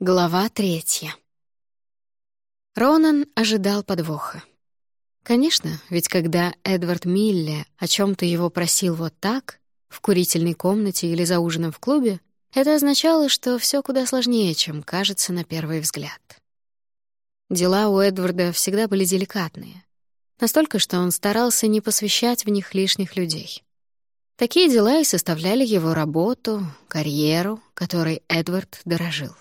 Глава третья. Ронан ожидал подвоха. Конечно, ведь когда Эдвард Милле о чем то его просил вот так, в курительной комнате или за ужином в клубе, это означало, что все куда сложнее, чем кажется на первый взгляд. Дела у Эдварда всегда были деликатные. Настолько, что он старался не посвящать в них лишних людей. Такие дела и составляли его работу, карьеру, которой Эдвард дорожил.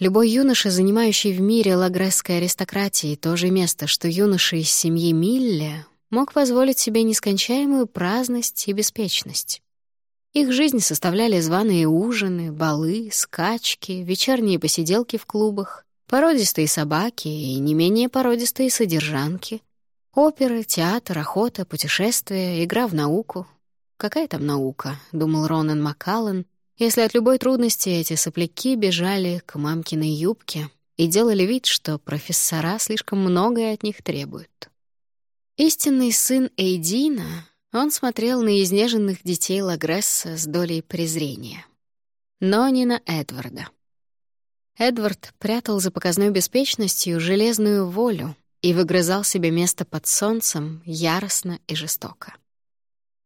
Любой юноша, занимающий в мире лагресской аристократии то же место, что юноша из семьи Милле, мог позволить себе нескончаемую праздность и беспечность. Их жизнь составляли званые ужины, балы, скачки, вечерние посиделки в клубах, породистые собаки и не менее породистые содержанки, оперы, театр, охота, путешествия, игра в науку. «Какая там наука?» — думал Ронан Маккаллан, если от любой трудности эти сопляки бежали к мамкиной юбке и делали вид, что профессора слишком многое от них требуют. Истинный сын Эйдина, он смотрел на изнеженных детей Лагресса с долей презрения. Но не на Эдварда. Эдвард прятал за показной беспечностью железную волю и выгрызал себе место под солнцем яростно и жестоко.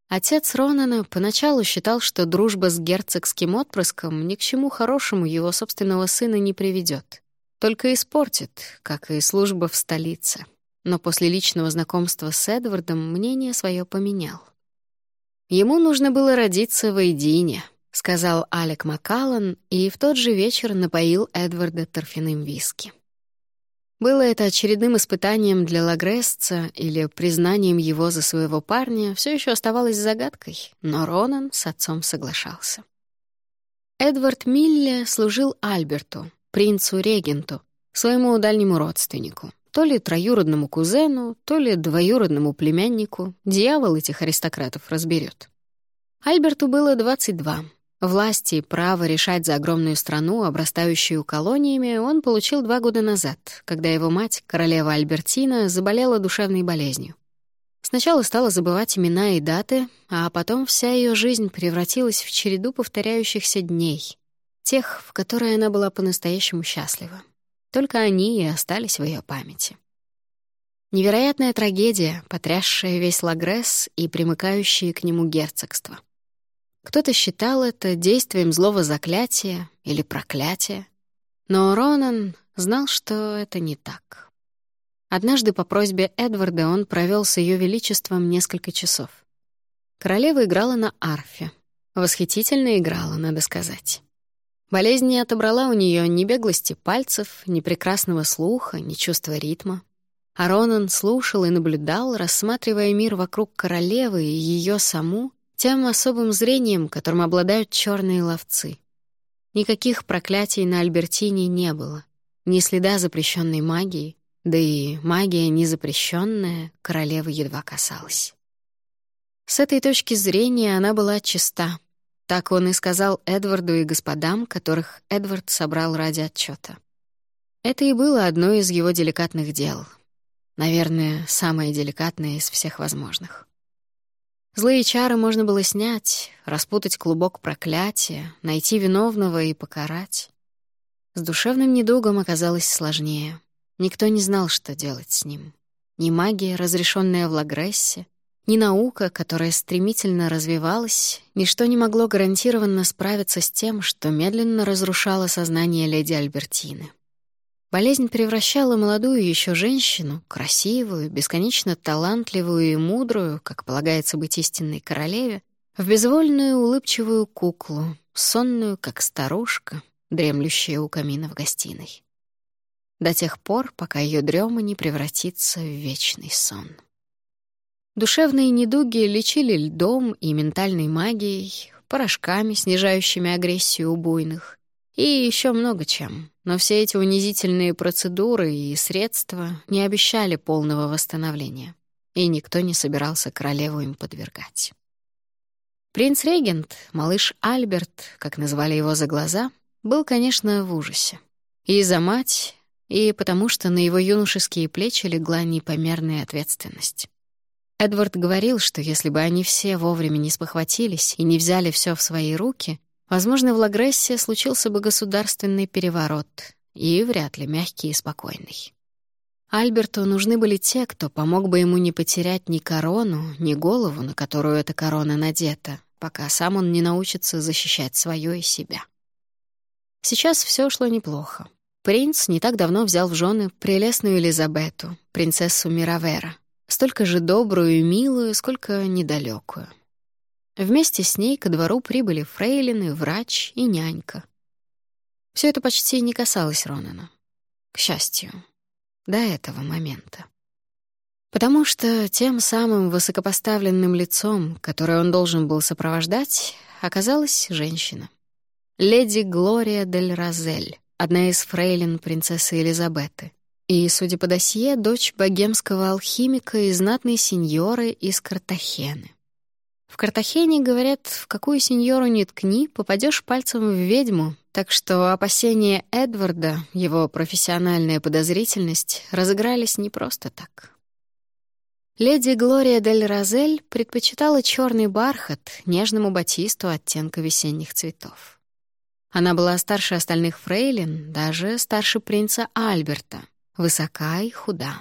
Отец Ронана поначалу считал, что дружба с герцогским отпрыском ни к чему хорошему его собственного сына не приведет, только испортит, как и служба в столице. Но после личного знакомства с Эдвардом мнение свое поменял. Ему нужно было родиться в Эйдине, сказал Алек Маккаллан, и в тот же вечер напоил Эдварда торфяным виски. Было это очередным испытанием для Лагресца или признанием его за своего парня, все еще оставалось загадкой, но Ронан с отцом соглашался. Эдвард Милле служил Альберту, принцу-регенту, своему дальнему родственнику, то ли троюродному кузену, то ли двоюродному племяннику, дьявол этих аристократов разберет. Альберту было 22, Власти и право решать за огромную страну, обрастающую колониями, он получил два года назад, когда его мать, королева Альбертина, заболела душевной болезнью. Сначала стала забывать имена и даты, а потом вся ее жизнь превратилась в череду повторяющихся дней, тех, в которые она была по-настоящему счастлива. Только они и остались в ее памяти. Невероятная трагедия, потрясшая весь Лагресс и примыкающие к нему герцогство. Кто-то считал это действием злого заклятия или проклятия. Но Ронан знал, что это не так. Однажды по просьбе Эдварда он провел с Ее Величеством несколько часов. Королева играла на арфе. Восхитительно играла, надо сказать. Болезнь не отобрала у нее ни беглости пальцев, ни прекрасного слуха, ни чувства ритма. А Ронан слушал и наблюдал, рассматривая мир вокруг королевы и ее саму тем особым зрением, которым обладают черные ловцы. Никаких проклятий на Альбертине не было, ни следа запрещенной магии, да и магия незапрещенная королевы едва касалась. С этой точки зрения она была чиста. Так он и сказал Эдварду и господам, которых Эдвард собрал ради отчета. Это и было одно из его деликатных дел. Наверное, самое деликатное из всех возможных. Злые чары можно было снять, распутать клубок проклятия, найти виновного и покарать. С душевным недугом оказалось сложнее. Никто не знал, что делать с ним. Ни магия, разрешенная в Лагрессе, ни наука, которая стремительно развивалась, ничто не могло гарантированно справиться с тем, что медленно разрушало сознание леди Альбертины. Болезнь превращала молодую еще женщину, красивую, бесконечно талантливую и мудрую, как полагается быть истинной королеве, в безвольную улыбчивую куклу, сонную, как старушка, дремлющая у камина в гостиной. До тех пор, пока ее дрема не превратится в вечный сон. Душевные недуги лечили льдом и ментальной магией, порошками, снижающими агрессию у буйных, и еще много чем. Но все эти унизительные процедуры и средства не обещали полного восстановления, и никто не собирался королеву им подвергать. Принц-регент, малыш Альберт, как назвали его за глаза, был, конечно, в ужасе. И за мать, и потому что на его юношеские плечи легла непомерная ответственность. Эдвард говорил, что если бы они все вовремя не спохватились и не взяли все в свои руки, Возможно, в Лагрессе случился бы государственный переворот, и вряд ли мягкий и спокойный. Альберту нужны были те, кто помог бы ему не потерять ни корону, ни голову, на которую эта корона надета, пока сам он не научится защищать свое и себя. Сейчас все шло неплохо. Принц не так давно взял в жены прелестную Элизабету, принцессу Миравера, столько же добрую и милую, сколько недалекую. Вместе с ней ко двору прибыли фрейлины, врач и нянька. Все это почти не касалось Ронана. К счастью, до этого момента. Потому что тем самым высокопоставленным лицом, которое он должен был сопровождать, оказалась женщина. Леди Глория дель Розель, одна из фрейлин принцессы Элизабеты. И, судя по досье, дочь богемского алхимика и знатной сеньоры из Картахены. В Картахене, говорят, в какую сеньору ни ткни, попадешь пальцем в ведьму, так что опасения Эдварда, его профессиональная подозрительность, разыгрались не просто так. Леди Глория дель Розель предпочитала черный бархат нежному батисту оттенка весенних цветов. Она была старше остальных фрейлин, даже старше принца Альберта, высока и худа.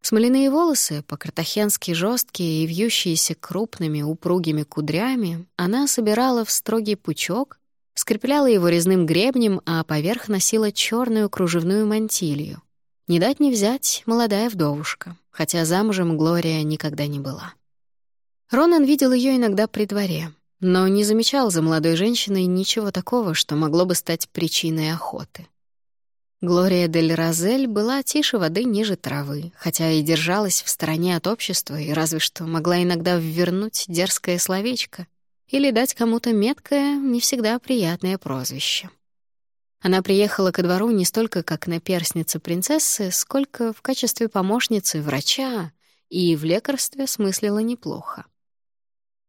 Смоляные волосы, по-картахенски жесткие и вьющиеся крупными упругими кудрями, она собирала в строгий пучок, скрепляла его резным гребнем, а поверх носила черную кружевную мантилью. Не дать не взять молодая вдовушка, хотя замужем Глория никогда не была. Ронан видел ее иногда при дворе, но не замечал за молодой женщиной ничего такого, что могло бы стать причиной охоты. Глория дель Розель была тише воды ниже травы, хотя и держалась в стороне от общества и разве что могла иногда ввернуть дерзкое словечко или дать кому-то меткое, не всегда приятное прозвище. Она приехала ко двору не столько как наперсница принцессы, сколько в качестве помощницы врача и в лекарстве смыслила неплохо.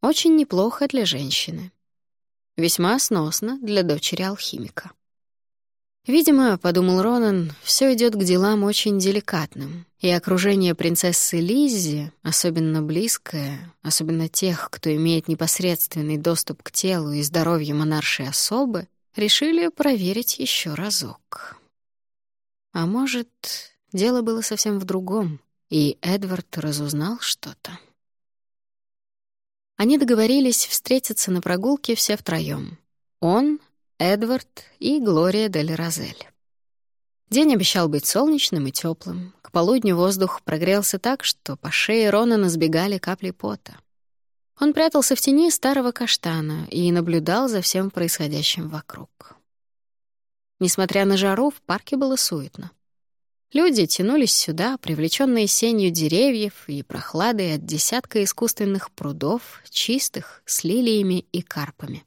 Очень неплохо для женщины. Весьма сносно для дочери алхимика. Видимо, — подумал Ронан, — все идет к делам очень деликатным, и окружение принцессы Лиззи, особенно близкое, особенно тех, кто имеет непосредственный доступ к телу и здоровью монаршей особы, решили проверить еще разок. А может, дело было совсем в другом, и Эдвард разузнал что-то. Они договорились встретиться на прогулке все втроем. Он, Эдвард и Глория дель Розель. День обещал быть солнечным и теплым. К полудню воздух прогрелся так, что по шее Ронана сбегали капли пота. Он прятался в тени старого каштана и наблюдал за всем происходящим вокруг. Несмотря на жару, в парке было суетно. Люди тянулись сюда, привлеченные сенью деревьев и прохладой от десятка искусственных прудов, чистых, с лилиями и карпами.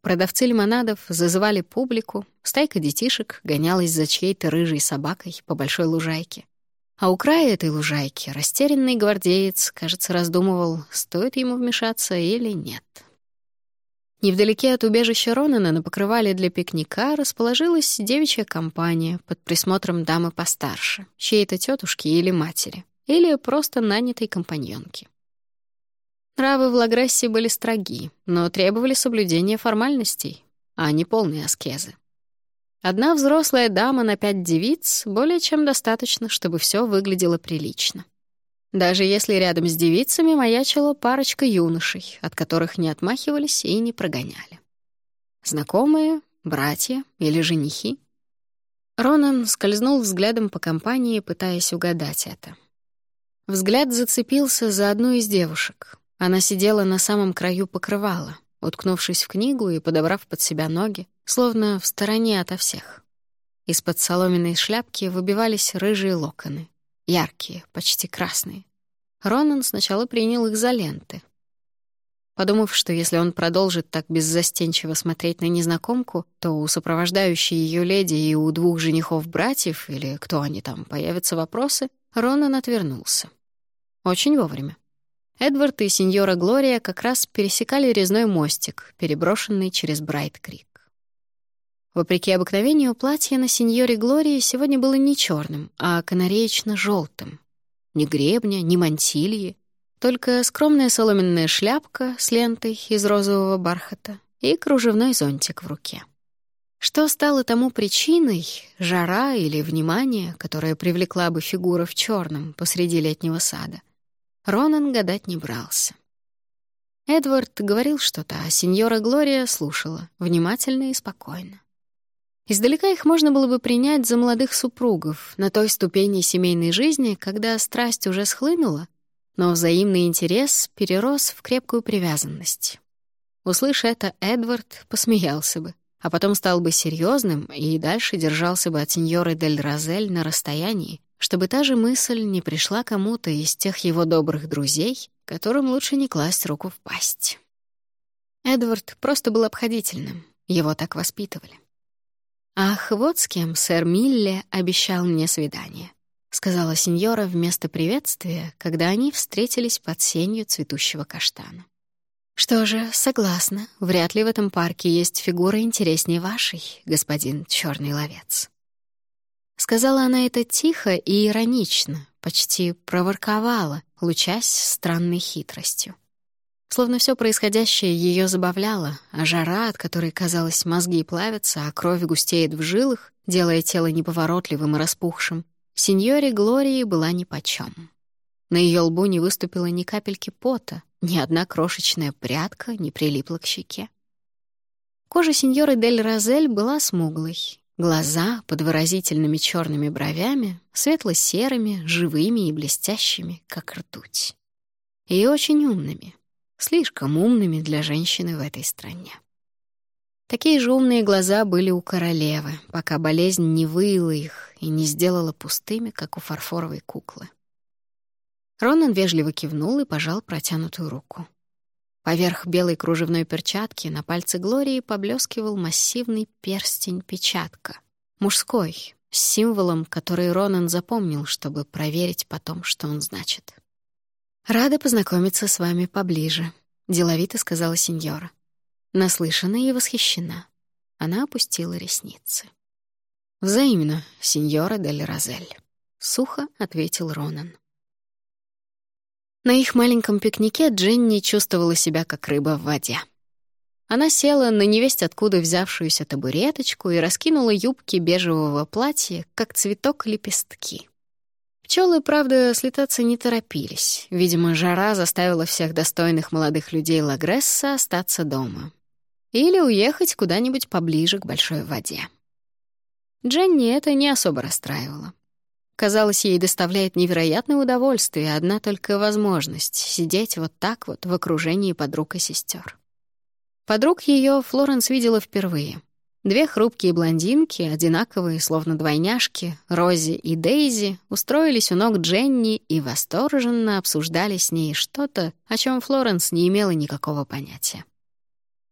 Продавцы лимонадов зазывали публику, стайка детишек гонялась за чьей-то рыжей собакой по большой лужайке. А у края этой лужайки растерянный гвардеец, кажется, раздумывал, стоит ему вмешаться или нет. Невдалеке от убежища Ронана на покрывале для пикника расположилась девичья компания под присмотром дамы постарше, чьей-то тетушки или матери, или просто нанятой компаньонки. Нравы в Лагрессе были строги, но требовали соблюдения формальностей, а не полной аскезы. Одна взрослая дама на пять девиц более чем достаточно, чтобы все выглядело прилично. Даже если рядом с девицами маячила парочка юношей, от которых не отмахивались и не прогоняли. Знакомые, братья или женихи. Ронан скользнул взглядом по компании, пытаясь угадать это. Взгляд зацепился за одну из девушек, она сидела на самом краю покрывала, уткнувшись в книгу и подобрав под себя ноги, словно в стороне ото всех. Из-под соломенной шляпки выбивались рыжие локоны, яркие, почти красные. Ронан сначала принял их за ленты. Подумав, что если он продолжит так беззастенчиво смотреть на незнакомку, то у сопровождающей ее леди и у двух женихов-братьев, или кто они там, появятся вопросы, Ронан отвернулся. Очень вовремя. Эдвард и сеньора Глория как раз пересекали резной мостик, переброшенный через Брайт-Крик. Вопреки обыкновению, платье на сеньоре Глории сегодня было не черным, а канареечно желтым Ни гребня, ни мантильи, только скромная соломенная шляпка с лентой из розового бархата и кружевной зонтик в руке. Что стало тому причиной, жара или внимание, которое привлекла бы фигура в черном посреди летнего сада, Ронан гадать не брался. Эдвард говорил что-то, а сеньора Глория слушала, внимательно и спокойно. Издалека их можно было бы принять за молодых супругов на той ступени семейной жизни, когда страсть уже схлынула, но взаимный интерес перерос в крепкую привязанность. Услыша это, Эдвард посмеялся бы, а потом стал бы серьезным и дальше держался бы от сеньоры Дель Розель на расстоянии, чтобы та же мысль не пришла кому-то из тех его добрых друзей, которым лучше не класть руку в пасть. Эдвард просто был обходительным, его так воспитывали. «Ах, вот с кем сэр Милле обещал мне свидание», — сказала сеньора вместо приветствия, когда они встретились под сенью цветущего каштана. «Что же, согласна, вряд ли в этом парке есть фигура интереснее вашей, господин черный ловец». Сказала она это тихо и иронично, почти проворковала, лучась странной хитростью. Словно все происходящее ее забавляло, а жара, от которой, казалось, мозги плавятся, а кровь густеет в жилах, делая тело неповоротливым и распухшим, сеньоре Глории была нипочем. На ее лбу не выступило ни капельки пота, ни одна крошечная прядка не прилипла к щеке. Кожа сеньоры Дель Розель была смуглой, глаза под выразительными черными бровями, светло-серыми, живыми и блестящими, как ртуть. И очень умными, слишком умными для женщины в этой стране. Такие же умные глаза были у королевы, пока болезнь не выила их и не сделала пустыми, как у фарфоровой куклы. Ронан вежливо кивнул и пожал протянутую руку. Поверх белой кружевной перчатки на пальце Глории поблескивал массивный перстень-печатка. Мужской, с символом, который Ронан запомнил, чтобы проверить потом, что он значит. «Рада познакомиться с вами поближе», — деловито сказала сеньора. Наслышана и восхищена. Она опустила ресницы. «Взаимно, сеньора Дель Розель», — сухо ответил Ронан. На их маленьком пикнике Дженни чувствовала себя как рыба в воде. Она села на невесть откуда взявшуюся табуреточку и раскинула юбки бежевого платья, как цветок лепестки. Пчелы, правда, слетаться не торопились. Видимо, жара заставила всех достойных молодых людей Лагресса остаться дома. Или уехать куда-нибудь поближе к большой воде. Дженни это не особо расстраивало. Казалось, ей доставляет невероятное удовольствие одна только возможность сидеть вот так вот в окружении подруг и сестер. Подруг ее Флоренс видела впервые — Две хрупкие блондинки, одинаковые, словно двойняшки, Рози и Дейзи, устроились у ног Дженни и восторженно обсуждали с ней что-то, о чем Флоренс не имела никакого понятия.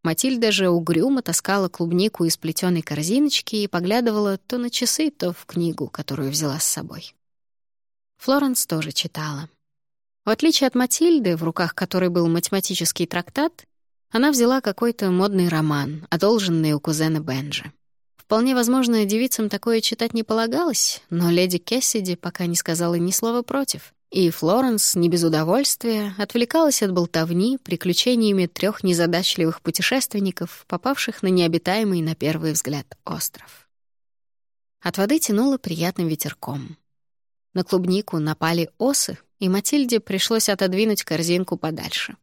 Матильда же угрюмо таскала клубнику из плетеной корзиночки и поглядывала то на часы, то в книгу, которую взяла с собой. Флоренс тоже читала. В отличие от Матильды, в руках которой был математический трактат, она взяла какой-то модный роман, одолженный у кузена Бенджи. Вполне возможно, девицам такое читать не полагалось, но леди Кессиди пока не сказала ни слова против. И Флоренс, не без удовольствия, отвлекалась от болтовни приключениями трех незадачливых путешественников, попавших на необитаемый на первый взгляд остров. От воды тянуло приятным ветерком. На клубнику напали осы, и Матильде пришлось отодвинуть корзинку подальше.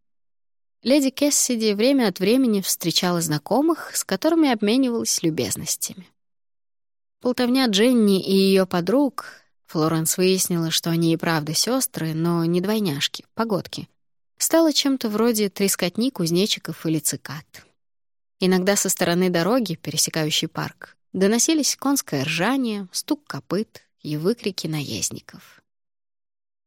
Леди Кессиди время от времени встречала знакомых, с которыми обменивалась любезностями. Болтовня Дженни и ее подруг, Флоренс выяснила, что они и правда сестры, но не двойняшки, погодки, стала чем-то вроде трескотни кузнечиков или цикад. Иногда со стороны дороги, пересекающей парк, доносились конское ржание, стук копыт и выкрики наездников.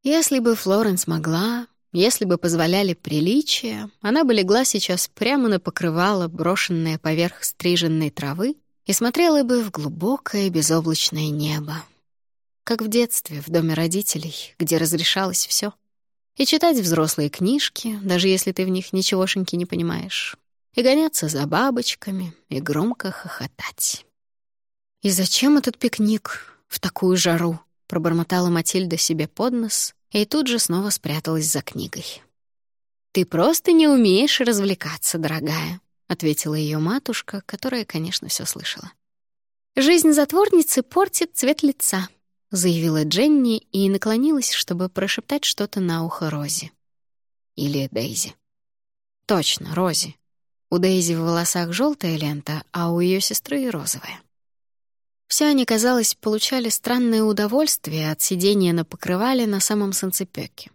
Если бы Флоренс могла, если бы позволяли приличия, она бы легла сейчас прямо на покрывало, брошенное поверх стриженной травы, и смотрела бы в глубокое безоблачное небо. Как в детстве, в доме родителей, где разрешалось все. И читать взрослые книжки, даже если ты в них ничегошеньки не понимаешь. И гоняться за бабочками, и громко хохотать. «И зачем этот пикник в такую жару?» — пробормотала Матильда себе под нос, и тут же снова спряталась за книгой. «Ты просто не умеешь развлекаться, дорогая», — ответила ее матушка, которая, конечно, все слышала. «Жизнь затворницы портит цвет лица», — заявила Дженни и наклонилась, чтобы прошептать что-то на ухо Рози. Или Дейзи. Точно, Рози. У Дейзи в волосах желтая лента, а у ее сестры — розовая. Все они, казалось, получали странное удовольствие от сидения на покрывале на самом санцепёке.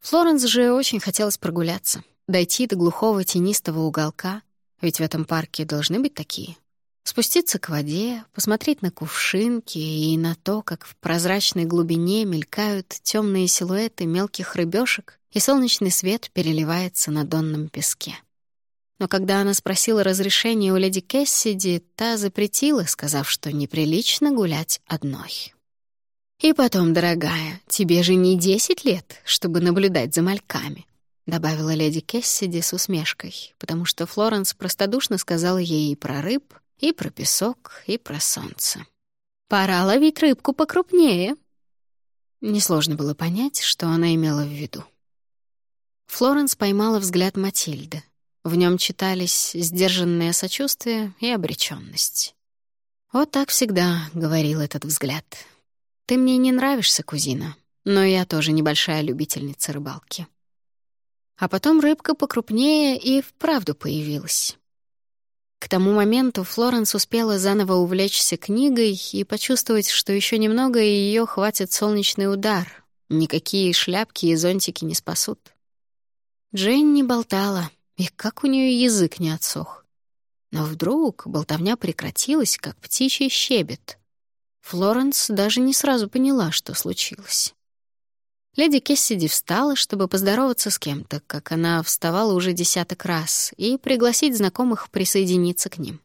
Флоренс же очень хотелось прогуляться, дойти до глухого тенистого уголка, ведь в этом парке должны быть такие. Спуститься к воде, посмотреть на кувшинки и на то, как в прозрачной глубине мелькают темные силуэты мелких рыбешек, и солнечный свет переливается на донном песке. Но когда она спросила разрешения у леди Кессиди, та запретила, сказав, что неприлично гулять одной. «И потом, дорогая, тебе же не десять лет, чтобы наблюдать за мальками», — добавила леди Кессиди с усмешкой, потому что Флоренс простодушно сказала ей и про рыб, и про песок, и про солнце. «Пора ловить рыбку покрупнее». Несложно было понять, что она имела в виду. Флоренс поймала взгляд Матильды. В нем читались сдержанное сочувствие и обречённость. «Вот так всегда», — говорил этот взгляд. «Ты мне не нравишься, кузина, но я тоже небольшая любительница рыбалки». А потом рыбка покрупнее и вправду появилась. К тому моменту Флоренс успела заново увлечься книгой и почувствовать, что еще немного, и ее хватит солнечный удар. Никакие шляпки и зонтики не спасут. Дженни болтала, и как у нее язык не отсох. Но вдруг болтовня прекратилась, как птичий щебет. Флоренс даже не сразу поняла, что случилось. Леди Кессиди встала, чтобы поздороваться с кем-то, как она вставала уже десяток раз, и пригласить знакомых присоединиться к ним.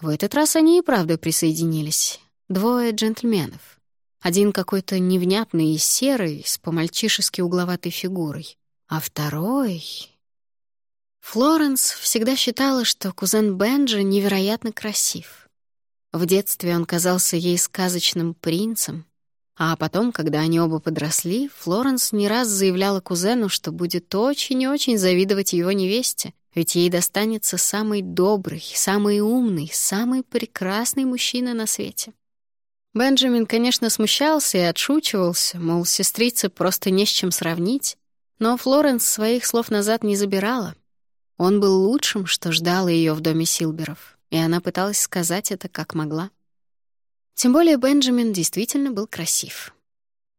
В этот раз они и правда присоединились. Двое джентльменов. Один какой-то невнятный и серый, с помальчишески угловатой фигурой. А второй... Флоренс всегда считала, что кузен Бенджи невероятно красив. В детстве он казался ей сказочным принцем, а потом, когда они оба подросли, Флоренс не раз заявляла кузену, что будет очень-очень завидовать его невесте, ведь ей достанется самый добрый, самый умный, самый прекрасный мужчина на свете. Бенджамин, конечно, смущался и отшучивался, мол, сестрицы просто не с чем сравнить, но Флоренс своих слов назад не забирала. Он был лучшим, что ждало ее в доме Силберов, и она пыталась сказать это как могла. Тем более Бенджамин действительно был красив.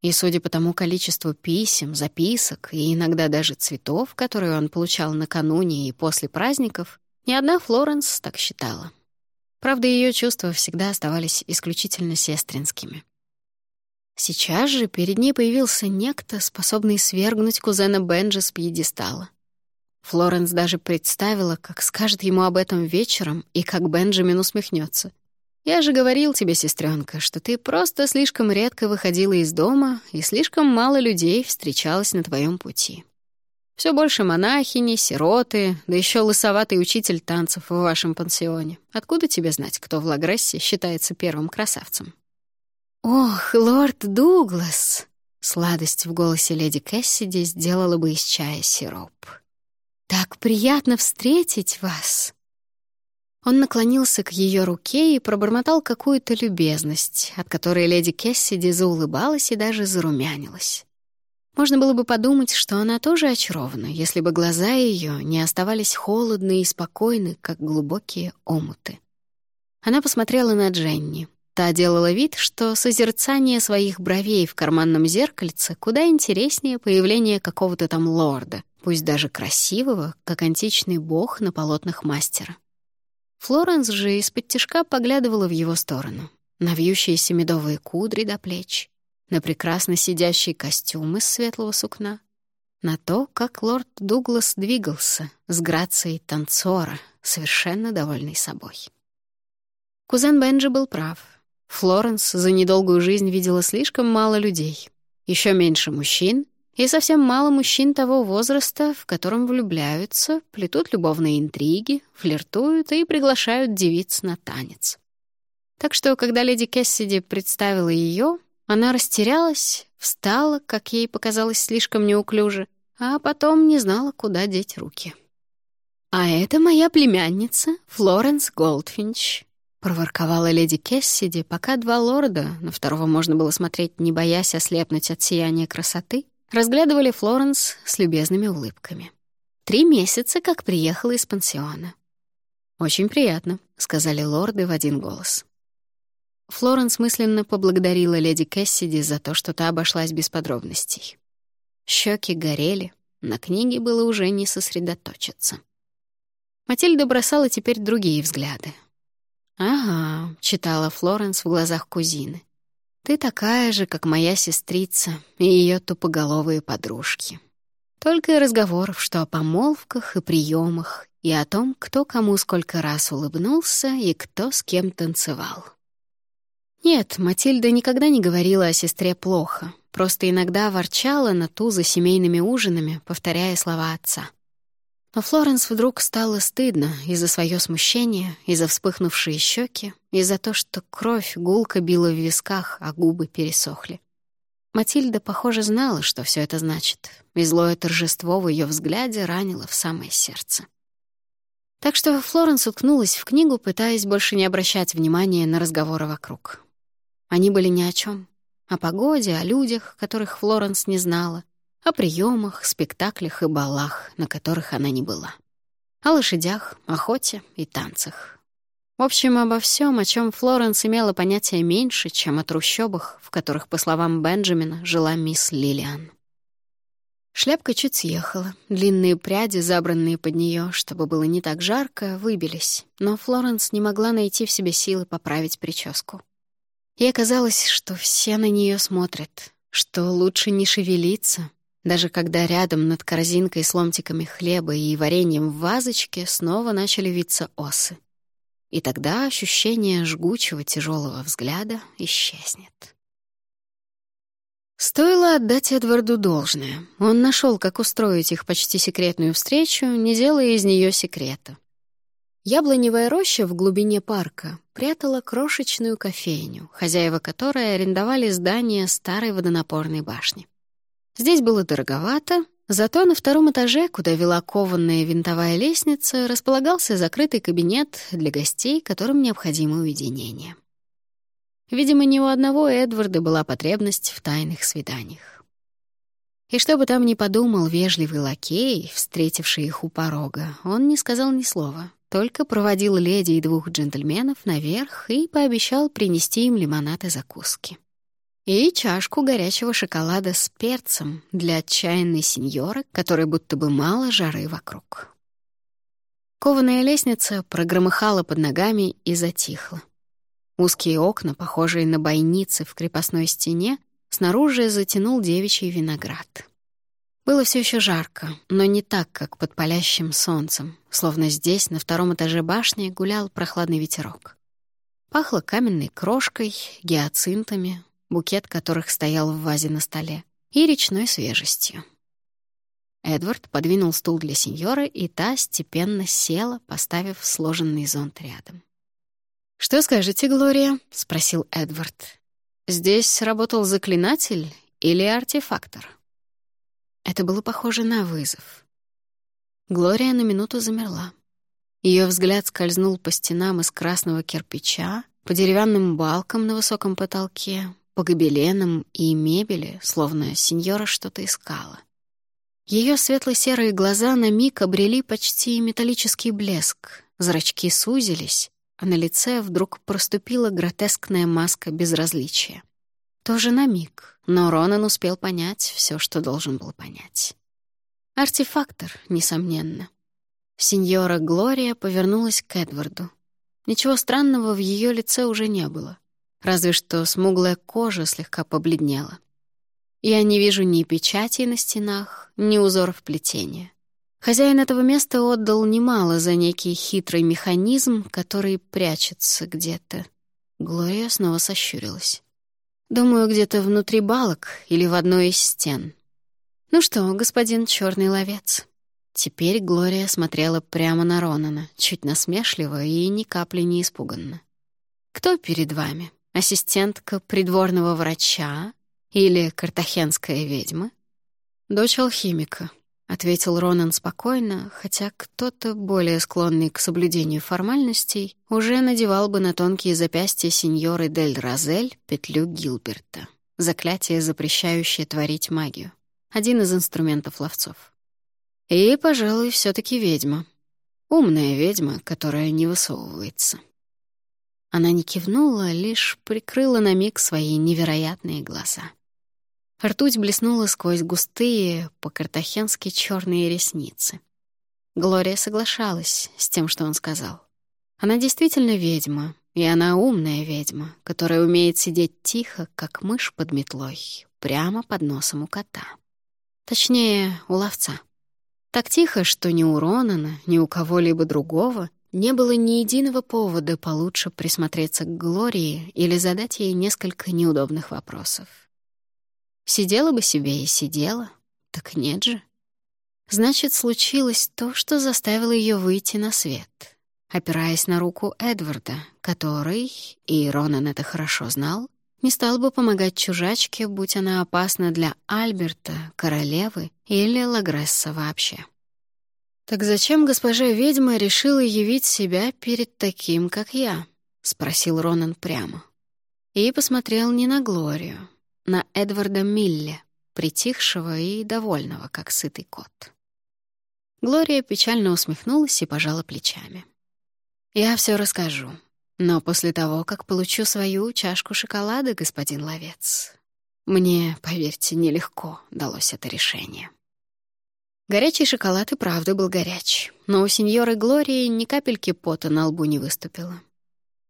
И судя по тому количеству писем, записок и иногда даже цветов, которые он получал накануне и после праздников, ни одна Флоренс так считала. Правда, ее чувства всегда оставались исключительно сестринскими. Сейчас же перед ней появился некто, способный свергнуть кузена Бенджа с пьедестала. Флоренс даже представила, как скажет ему об этом вечером и как Бенджамин усмехнется. Я же говорил тебе, сестренка, что ты просто слишком редко выходила из дома, и слишком мало людей встречалось на твоем пути. Все больше монахини, сироты, да еще лысоватый учитель танцев в вашем пансионе. Откуда тебе знать, кто в Лагрессе считается первым красавцем? Ох, лорд Дуглас! Сладость в голосе леди Кэссиди сделала бы из чая сироп. «Так приятно встретить вас!» Он наклонился к ее руке и пробормотал какую-то любезность, от которой леди Кессиди заулыбалась и даже зарумянилась. Можно было бы подумать, что она тоже очарована, если бы глаза ее не оставались холодны и спокойны, как глубокие омуты. Она посмотрела на Дженни. Та делала вид, что созерцание своих бровей в карманном зеркальце куда интереснее появления какого-то там лорда, пусть даже красивого, как античный бог на полотнах мастера. Флоренс же из-под тишка поглядывала в его сторону, на вьющиеся медовые кудри до плеч, на прекрасно сидящий костюм из светлого сукна, на то, как лорд Дуглас двигался с грацией танцора, совершенно довольный собой. Кузен Бенджи был прав. Флоренс за недолгую жизнь видела слишком мало людей, еще меньше мужчин и совсем мало мужчин того возраста, в котором влюбляются, плетут любовные интриги, флиртуют и приглашают девиц на танец. Так что, когда леди Кессиди представила ее, она растерялась, встала, как ей показалось слишком неуклюже, а потом не знала, куда деть руки. «А это моя племянница, Флоренс Голдфинч», — проворковала леди Кессиди, пока два лорда, на второго можно было смотреть, не боясь ослепнуть от сияния красоты, разглядывали Флоренс с любезными улыбками. Три месяца, как приехала из пансиона. «Очень приятно», — сказали лорды в один голос. Флоренс мысленно поблагодарила леди Кэссиди за то, что та обошлась без подробностей. Щеки горели, на книге было уже не сосредоточиться. Матильда бросала теперь другие взгляды. «Ага», — читала Флоренс в глазах кузины. «Ты такая же, как моя сестрица и ее тупоголовые подружки. Только и разговоров, что о помолвках и приемах, и о том, кто кому сколько раз улыбнулся и кто с кем танцевал». Нет, Матильда никогда не говорила о сестре плохо, просто иногда ворчала на ту за семейными ужинами, повторяя слова отца. Но Флоренс вдруг стало стыдно и за свое смущение, и за вспыхнувшие щеки, и за то, что кровь гулко била в висках, а губы пересохли. Матильда, похоже, знала, что все это значит, и злое торжество в ее взгляде ранило в самое сердце. Так что Флоренс уткнулась в книгу, пытаясь больше не обращать внимания на разговоры вокруг. Они были ни о чем. О погоде, о людях, которых Флоренс не знала, о приемах, спектаклях и балах, на которых она не была. О лошадях, охоте и танцах. В общем, обо всем, о чем Флоренс имела понятие меньше, чем о трущобах, в которых, по словам Бенджамина, жила мисс Лилиан. Шляпка чуть съехала, длинные пряди, забранные под нее, чтобы было не так жарко, выбились, но Флоренс не могла найти в себе силы поправить прическу. Ей казалось, что все на нее смотрят, что лучше не шевелиться, даже когда рядом над корзинкой с ломтиками хлеба и вареньем в вазочке снова начали виться осы. И тогда ощущение жгучего тяжелого взгляда исчезнет. Стоило отдать Эдварду должное. Он нашел, как устроить их почти секретную встречу, не делая из нее секрета. Яблоневая роща в глубине парка прятала крошечную кофейню, хозяева которой арендовали здание старой водонапорной башни. Здесь было дороговато, зато на втором этаже, куда вела кованная винтовая лестница, располагался закрытый кабинет для гостей, которым необходимо уединение. Видимо, ни у одного Эдварда была потребность в тайных свиданиях. И что бы там ни подумал вежливый лакей, встретивший их у порога, он не сказал ни слова, только проводил леди и двух джентльменов наверх и пообещал принести им лимонад и закуски. И чашку горячего шоколада с перцем для отчаянной сеньоры, которой будто бы мало жары вокруг. Кованая лестница прогромыхала под ногами и затихла. Узкие окна, похожие на бойницы в крепостной стене, снаружи затянул девичий виноград. Было все еще жарко, но не так, как под палящим солнцем, словно здесь, на втором этаже башни, гулял прохладный ветерок. Пахло каменной крошкой, гиацинтами, букет которых стоял в вазе на столе, и речной свежестью. Эдвард подвинул стул для сеньора, и та степенно села, поставив сложенный зонт рядом. «Что скажете, Глория?» — спросил Эдвард. «Здесь работал заклинатель или артефактор?» Это было похоже на вызов. Глория на минуту замерла. Ее взгляд скользнул по стенам из красного кирпича, по деревянным балкам на высоком потолке, по гобеленам и мебели, словно сеньора что-то искала. Ее светло-серые глаза на миг обрели почти металлический блеск, зрачки сузились, а на лице вдруг проступила гротескная маска безразличия. Тоже на миг, но Ронан успел понять все, что должен был понять. Артефактор, несомненно. Сеньора Глория повернулась к Эдварду. Ничего странного в ее лице уже не было. Разве что смуглая кожа слегка побледнела. Я не вижу ни печатей на стенах, ни узоров плетения. Хозяин этого места отдал немало за некий хитрый механизм, который прячется где-то. Глория снова сощурилась. Думаю, где-то внутри балок или в одной из стен. Ну что, господин черный ловец? Теперь Глория смотрела прямо на Ронана, чуть насмешливо и ни капли не испуганно. Кто перед вами? Ассистентка придворного врача или картахенская ведьма? Дочь алхимика, ответил Ронан спокойно, хотя кто-то, более склонный к соблюдению формальностей, уже надевал бы на тонкие запястья сеньоры Дель Розель петлю Гилберта, заклятие, запрещающее творить магию, один из инструментов ловцов. И, пожалуй, все таки ведьма. Умная ведьма, которая не высовывается. Она не кивнула, лишь прикрыла на миг свои невероятные глаза. Ртуть блеснула сквозь густые, по-картахенски черные ресницы. Глория соглашалась с тем, что он сказал. Она действительно ведьма, и она умная ведьма, которая умеет сидеть тихо, как мышь под метлой, прямо под носом у кота. Точнее, у ловца. Так тихо, что ни у Ронана, ни у кого-либо другого не было ни единого повода получше присмотреться к Глории или задать ей несколько неудобных вопросов. Сидела бы себе и сидела, так нет же. Значит, случилось то, что заставило ее выйти на свет, опираясь на руку Эдварда, который, и Ронан это хорошо знал, не стал бы помогать чужачке, будь она опасна для Альберта, королевы или Лагресса вообще. «Так зачем госпожа ведьма решила явить себя перед таким, как я?» — спросил Ронан прямо. И посмотрел не на Глорию, на Эдварда Милле, притихшего и довольного, как сытый кот. Глория печально усмехнулась и пожала плечами. «Я все расскажу, но после того, как получу свою чашку шоколада, господин ловец. Мне, поверьте, нелегко далось это решение». Горячий шоколад и правда был горяч, но у сеньоры Глории ни капельки пота на лбу не выступило.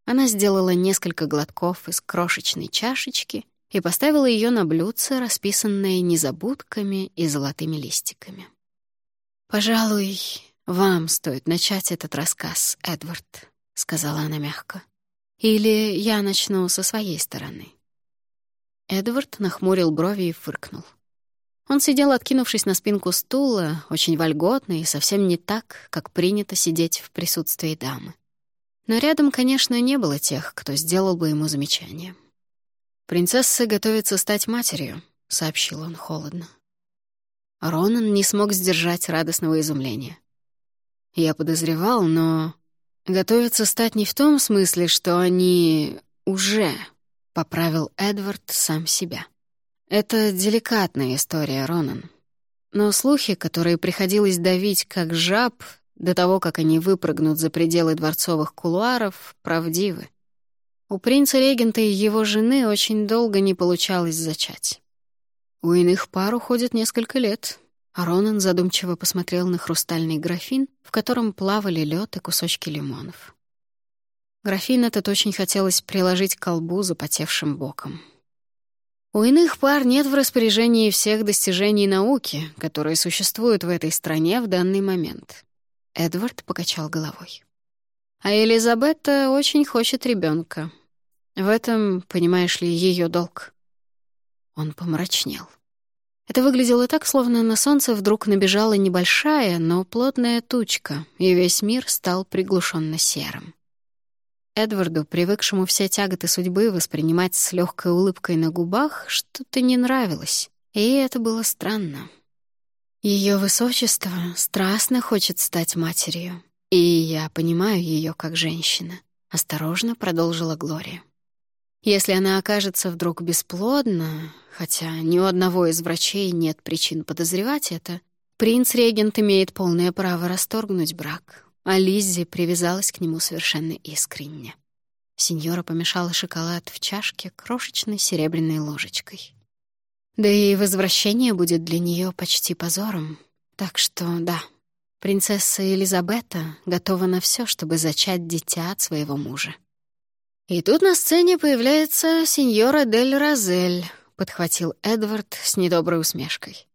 Она сделала несколько глотков из крошечной чашечки и поставила ее на блюдце, расписанное незабудками и золотыми листиками. «Пожалуй, вам стоит начать этот рассказ, Эдвард», — сказала она мягко. «Или я начну со своей стороны». Эдвард нахмурил брови и фыркнул. Он сидел, откинувшись на спинку стула, очень вольготно и совсем не так, как принято сидеть в присутствии дамы. Но рядом, конечно, не было тех, кто сделал бы ему замечание. «Принцесса готовится стать матерью», — сообщил он холодно. Ронан не смог сдержать радостного изумления. Я подозревал, но... Готовится стать не в том смысле, что они... уже... — поправил Эдвард сам себя. Это деликатная история, Ронан. Но слухи, которые приходилось давить как жаб до того, как они выпрыгнут за пределы дворцовых кулуаров, правдивы. У принца-регента и его жены очень долго не получалось зачать. У иных пар уходит несколько лет, а Ронан задумчиво посмотрел на хрустальный графин, в котором плавали лед и кусочки лимонов. Графин этот очень хотелось приложить к колбу запотевшим боком. У иных пар нет в распоряжении всех достижений науки, которые существуют в этой стране в данный момент. Эдвард покачал головой. А Элизабетта очень хочет ребенка, в этом, понимаешь ли, ее долг. Он помрачнел. Это выглядело так, словно на солнце вдруг набежала небольшая, но плотная тучка, и весь мир стал приглушенно серым. Эдварду, привыкшему все тяготы судьбы воспринимать с легкой улыбкой на губах, что-то не нравилось, и это было странно. Ее высочество страстно хочет стать матерью, и я понимаю ее как женщина, осторожно продолжила Глория. Если она окажется вдруг бесплодна, хотя ни у одного из врачей нет причин подозревать это, принц-регент имеет полное право расторгнуть брак, а Лиззи привязалась к нему совершенно искренне. Сеньора помешала шоколад в чашке крошечной серебряной ложечкой. Да и возвращение будет для нее почти позором. Так что да, принцесса Елизабета готова на все, чтобы зачать дитя от своего мужа. И тут на сцене появляется сеньора Дель Розель, подхватил Эдвард с недоброй усмешкой.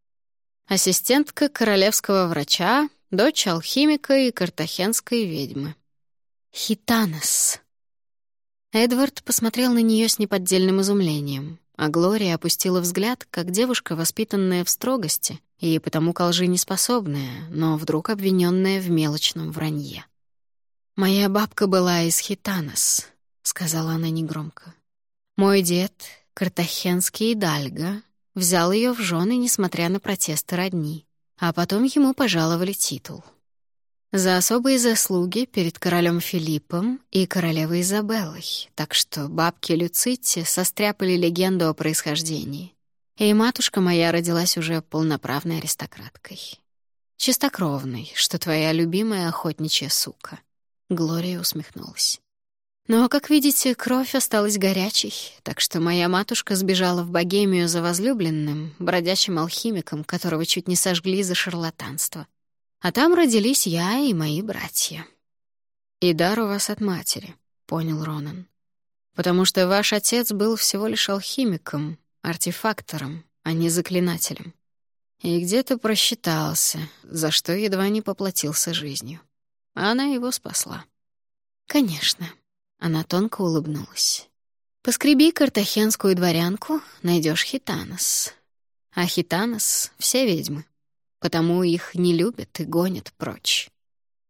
Ассистентка королевского врача, дочь алхимика и картахенской ведьмы. Хитанос. Эдвард посмотрел на нее с неподдельным изумлением, а Глория опустила взгляд, как девушка, воспитанная в строгости и потому к неспособная, но вдруг обвиненная в мелочном вранье. «Моя бабка была из Хитанос», — сказала она негромко. «Мой дед, картахенский Дальга, взял ее в жены, несмотря на протесты родни. А потом ему пожаловали титул. За особые заслуги перед королем Филиппом и королевой Изабеллой, так что бабки Люцитти состряпали легенду о происхождении. И матушка моя родилась уже полноправной аристократкой. Чистокровной, что твоя любимая охотничья сука. Глория усмехнулась. Но, как видите, кровь осталась горячей, так что моя матушка сбежала в Богемию за возлюбленным, бродячим алхимиком, которого чуть не сожгли за шарлатанство. А там родились я и мои братья. «И дар у вас от матери», — понял Ронан. «Потому что ваш отец был всего лишь алхимиком, артефактором, а не заклинателем. И где-то просчитался, за что едва не поплатился жизнью. Она его спасла». «Конечно», она тонко улыбнулась. «Поскреби картахенскую дворянку, найдешь хитанос. А хитанос — все ведьмы, потому их не любят и гонят прочь.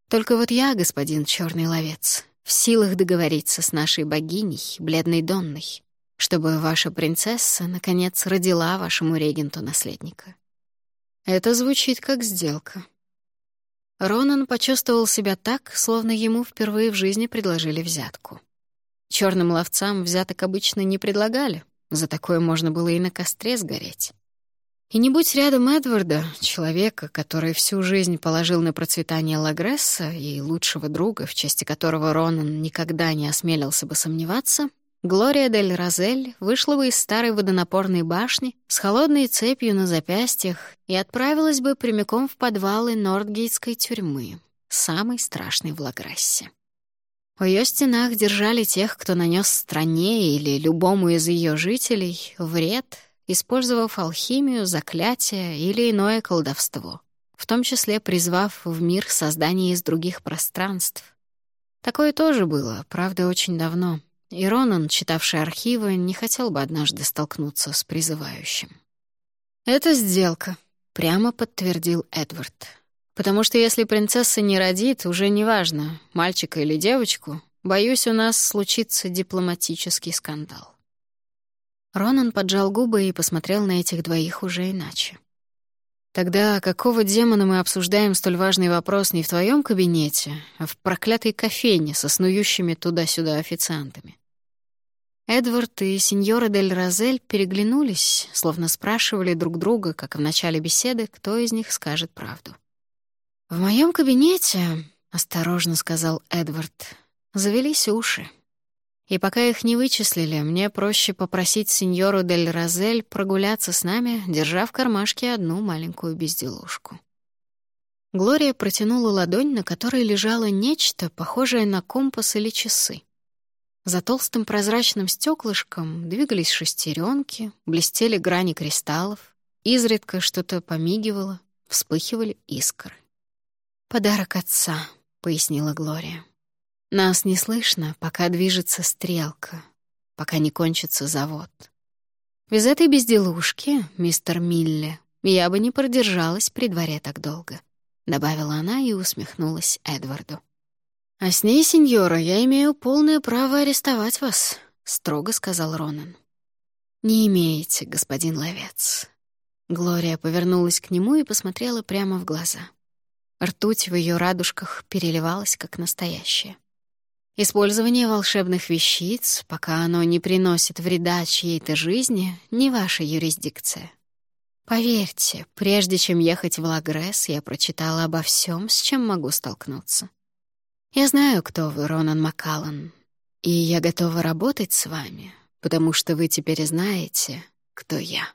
Только вот я, господин черный ловец, в силах договориться с нашей богиней, бледной Донной, чтобы ваша принцесса, наконец, родила вашему регенту наследника. Это звучит как сделка». Ронан почувствовал себя так, словно ему впервые в жизни предложили взятку. Черным ловцам взяток обычно не предлагали, за такое можно было и на костре сгореть. И не будь рядом Эдварда, человека, который всю жизнь положил на процветание Лагресса и лучшего друга, в чести которого Ронан никогда не осмелился бы сомневаться, Глория дель Розель вышла бы из старой водонапорной башни с холодной цепью на запястьях и отправилась бы прямиком в подвалы Нордгейтской тюрьмы, самой страшной в Лагрессе. В ее стенах держали тех, кто нанес стране или любому из ее жителей вред, использовав алхимию, заклятие или иное колдовство, в том числе призвав в мир создание из других пространств. Такое тоже было, правда, очень давно — и Ронан, читавший архивы, не хотел бы однажды столкнуться с призывающим. «Это сделка», — прямо подтвердил Эдвард. «Потому что если принцесса не родит, уже неважно, мальчика или девочку, боюсь, у нас случится дипломатический скандал». Ронан поджал губы и посмотрел на этих двоих уже иначе. «Тогда какого демона мы обсуждаем столь важный вопрос не в твоем кабинете, а в проклятой кофейне со снующими туда-сюда официантами?» Эдвард и сеньора Дель Розель переглянулись, словно спрашивали друг друга, как в начале беседы, кто из них скажет правду. «В моем кабинете», — осторожно сказал Эдвард, — «завелись уши. И пока их не вычислили, мне проще попросить сеньору Дель Розель прогуляться с нами, держа в кармашке одну маленькую безделушку». Глория протянула ладонь, на которой лежало нечто, похожее на компас или часы. За толстым прозрачным стеклышком двигались шестеренки, блестели грани кристаллов, изредка что-то помигивало, вспыхивали искры. «Подарок отца», — пояснила Глория. «Нас не слышно, пока движется стрелка, пока не кончится завод. Без этой безделушки, мистер Милле, я бы не продержалась при дворе так долго», — добавила она и усмехнулась Эдварду. «А с ней, сеньора, я имею полное право арестовать вас», — строго сказал Ронан. «Не имеете, господин ловец». Глория повернулась к нему и посмотрела прямо в глаза. Ртуть в ее радужках переливалась, как настоящая. Использование волшебных вещиц, пока оно не приносит вреда чьей-то жизни, не ваша юрисдикция. Поверьте, прежде чем ехать в Лагресс, я прочитала обо всем, с чем могу столкнуться. Я знаю, кто вы, Ронан Маккаллан, и я готова работать с вами, потому что вы теперь знаете, кто я.